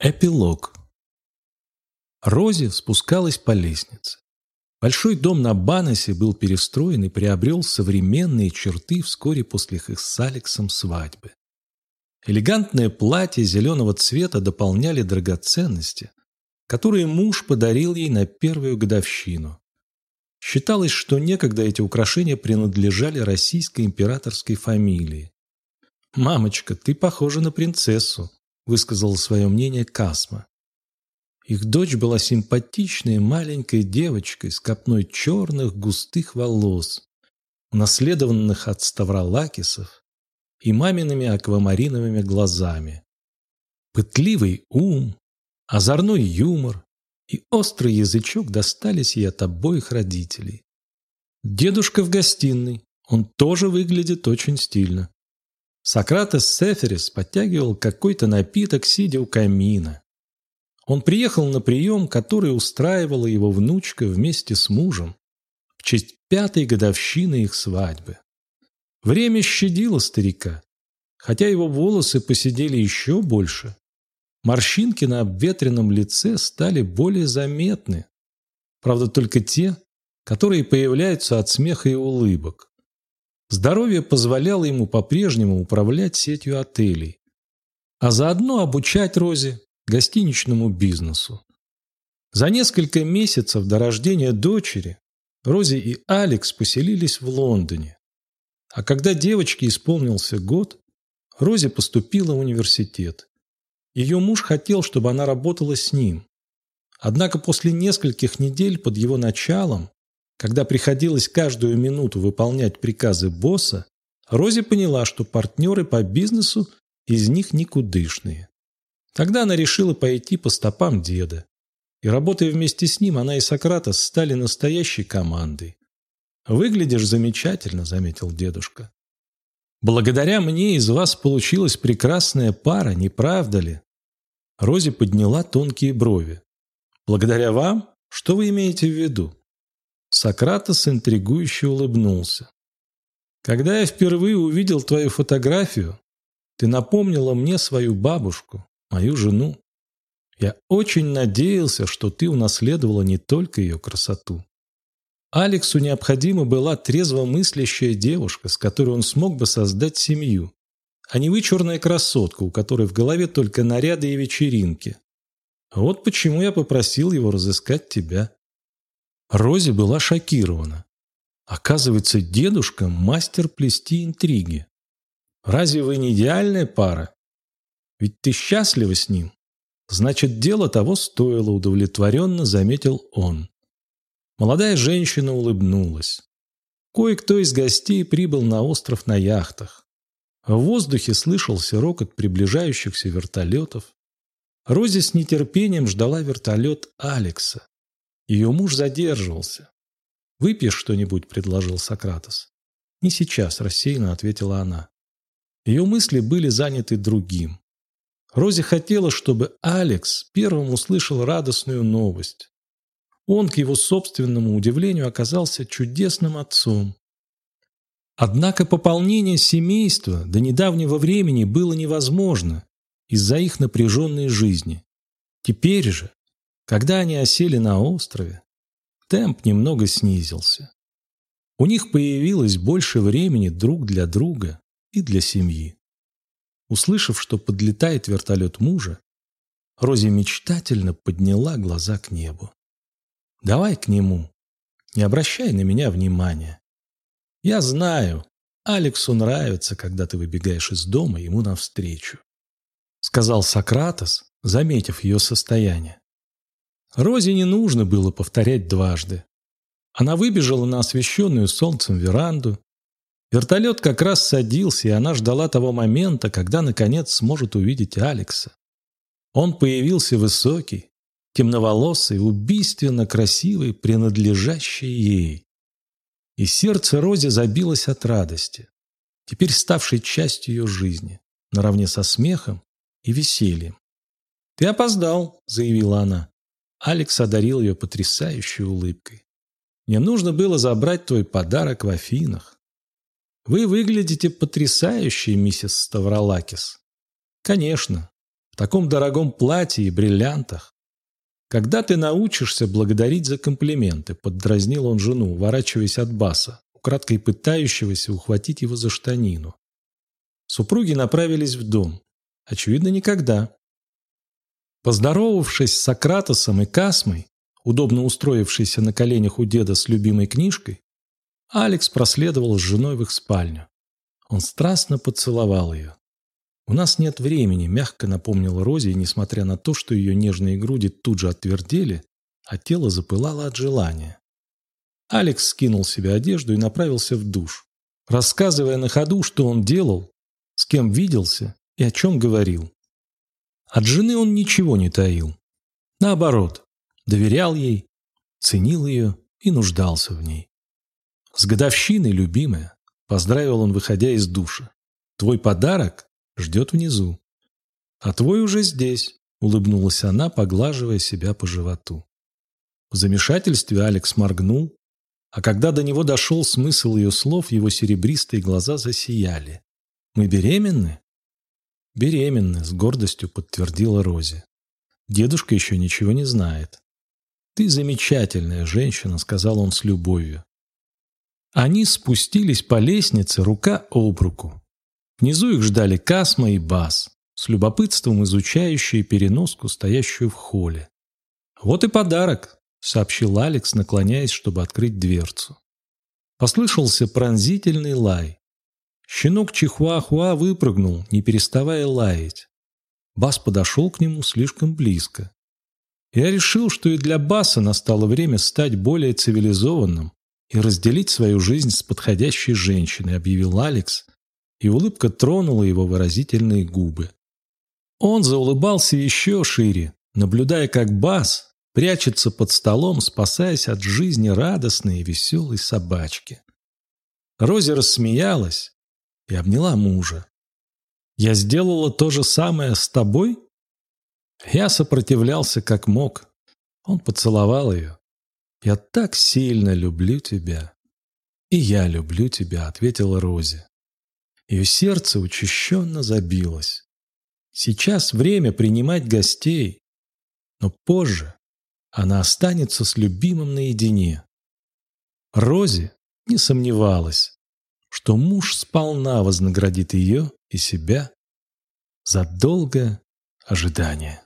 Эпилог. Рози спускалась по лестнице. Большой дом на Баносе был перестроен и приобрел современные черты вскоре после их с Алексом свадьбы. Элегантное платье зеленого цвета дополняли драгоценности, которые муж подарил ей на первую годовщину. Считалось, что некогда эти украшения принадлежали российской императорской фамилии. «Мамочка, ты похожа на принцессу», высказала свое мнение Касма. Их дочь была симпатичной маленькой девочкой с копной черных густых волос, унаследованных от ставролакисов и мамиными аквамариновыми глазами. Пытливый ум, озорной юмор и острый язычок достались ей от обоих родителей. Дедушка в гостиной, он тоже выглядит очень стильно. Сократес Сеферис подтягивал какой-то напиток, сидя у камина. Он приехал на прием, который устраивала его внучка вместе с мужем в честь пятой годовщины их свадьбы. Время щадило старика, хотя его волосы посидели еще больше. Морщинки на обветренном лице стали более заметны. Правда, только те, которые появляются от смеха и улыбок. Здоровье позволяло ему по-прежнему управлять сетью отелей, а заодно обучать Розе гостиничному бизнесу. За несколько месяцев до рождения дочери Рози и Алекс поселились в Лондоне. А когда девочке исполнился год, Рози поступила в университет. Ее муж хотел, чтобы она работала с ним. Однако после нескольких недель под его началом когда приходилось каждую минуту выполнять приказы босса, Рози поняла, что партнеры по бизнесу из них никудышные. Тогда она решила пойти по стопам деда. И работая вместе с ним, она и Сократос стали настоящей командой. «Выглядишь замечательно», — заметил дедушка. «Благодаря мне из вас получилась прекрасная пара, не правда ли?» Рози подняла тонкие брови. «Благодаря вам? Что вы имеете в виду?» Сократос интригующе улыбнулся. «Когда я впервые увидел твою фотографию, ты напомнила мне свою бабушку, мою жену. Я очень надеялся, что ты унаследовала не только ее красоту. Алексу необходима была трезвомыслящая девушка, с которой он смог бы создать семью, а не вычурная красотка, у которой в голове только наряды и вечеринки. Вот почему я попросил его разыскать тебя. Рози была шокирована. Оказывается, дедушка – мастер плести интриги. Разве вы не идеальная пара? Ведь ты счастлива с ним. Значит, дело того стоило, удовлетворенно заметил он. Молодая женщина улыбнулась. Кое-кто из гостей прибыл на остров на яхтах. В воздухе слышался рокот приближающихся вертолетов. Рози с нетерпением ждала вертолет Алекса. Ее муж задерживался. «Выпьешь что-нибудь?» – предложил Сократос. «Не сейчас», – рассеянно ответила она. Ее мысли были заняты другим. Рози хотела, чтобы Алекс первым услышал радостную новость. Он, к его собственному удивлению, оказался чудесным отцом. Однако пополнение семейства до недавнего времени было невозможно из-за их напряженной жизни. Теперь же, когда они осели на острове, темп немного снизился. У них появилось больше времени друг для друга и для семьи. Услышав, что подлетает вертолет мужа, Рози мечтательно подняла глаза к небу. «Давай к нему. Не обращай на меня внимания. Я знаю, Алексу нравится, когда ты выбегаешь из дома ему навстречу», сказал Сократос, заметив ее состояние. Розе не нужно было повторять дважды. Она выбежала на освещенную солнцем веранду. Вертолет как раз садился, и она ждала того момента, когда, наконец, сможет увидеть Алекса. Он появился высокий, темноволосый, убийственно красивый, принадлежащий ей. И сердце Розе забилось от радости, теперь ставшей частью ее жизни, наравне со смехом и весельем. «Ты опоздал», — заявила она. Алекс одарил ее потрясающей улыбкой. «Мне нужно было забрать твой подарок в Афинах. Вы выглядите потрясающе, миссис Ставролакис. Конечно, в таком дорогом платье и бриллиантах. Когда ты научишься благодарить за комплименты, поддразнил он жену, уворачиваясь от баса, украдкой пытающегося ухватить его за штанину. Супруги направились в дом. Очевидно, никогда. Поздоровавшись с Сократосом и Касмой, удобно устроившейся на коленях у деда с любимой книжкой, Алекс проследовал с женой в их спальню. Он страстно поцеловал ее. «У нас нет времени», — мягко напомнила Рози, несмотря на то, что ее нежные груди тут же отвердели, а тело запылало от желания. Алекс скинул себе одежду и направился в душ, рассказывая на ходу, что он делал, с кем виделся и о чем говорил. От жены он ничего не таил. Наоборот, доверял ей, ценил ее и нуждался в ней. «С годовщиной, любимая!» – поздравил он, выходя из душа. «Твой подарок ждет внизу. А твой уже здесь», – улыбнулась она, поглаживая себя по животу. В замешательстве Алекс моргнул, а когда до него дошел смысл ее слов, его серебристые глаза засияли. «Мы беременны?» «Беременны», — с гордостью подтвердила Рози. «Дедушка еще ничего не знает». «Ты замечательная женщина», — сказал он с любовью. Они спустились по лестнице рука об руку. Внизу их ждали Касма и Бас, с любопытством изучающие переноску, стоящую в холле. «Вот и подарок», — сообщил Алекс, наклоняясь, чтобы открыть дверцу. Послышался пронзительный лай. Щенок Чихуахуа выпрыгнул, не переставая лаять. Бас подошел к нему слишком близко. Я решил, что и для Баса настало время стать более цивилизованным и разделить свою жизнь с подходящей женщиной, объявил Алекс, и улыбка тронула его выразительные губы. Он заулыбался еще шире, наблюдая, как Бас прячется под столом, спасаясь от жизни радостной и веселой собачки. Рози рассмеялась и обняла мужа. «Я сделала то же самое с тобой?» Я сопротивлялся как мог. Он поцеловал ее. «Я так сильно люблю тебя». «И я люблю тебя», — ответила Рози. Ее сердце учащенно забилось. Сейчас время принимать гостей, но позже она останется с любимым наедине. Рози не сомневалась, что муж сполна вознаградит ее и себя за долгое ожидание.